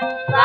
Bye.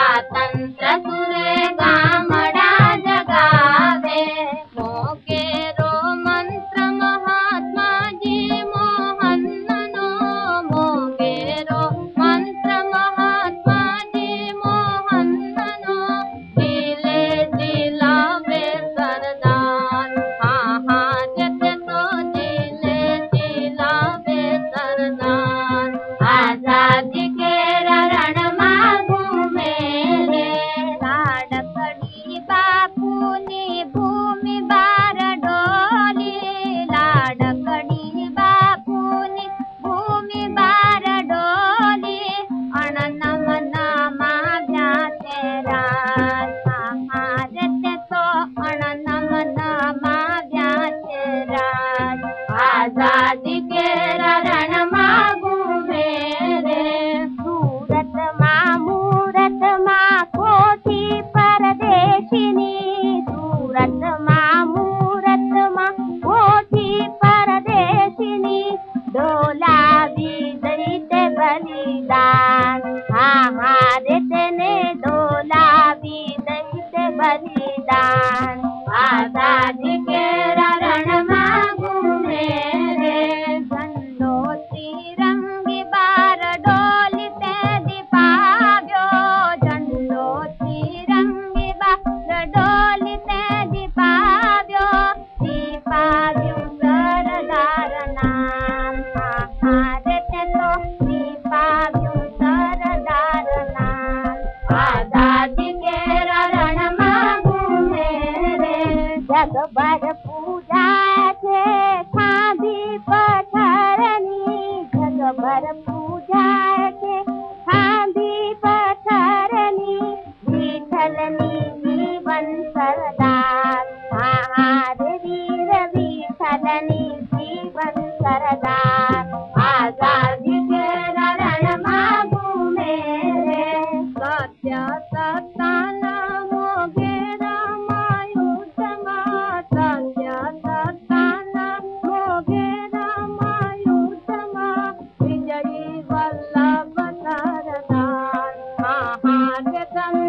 जग बर पूजा से खादी पथरनी जग बर Marketten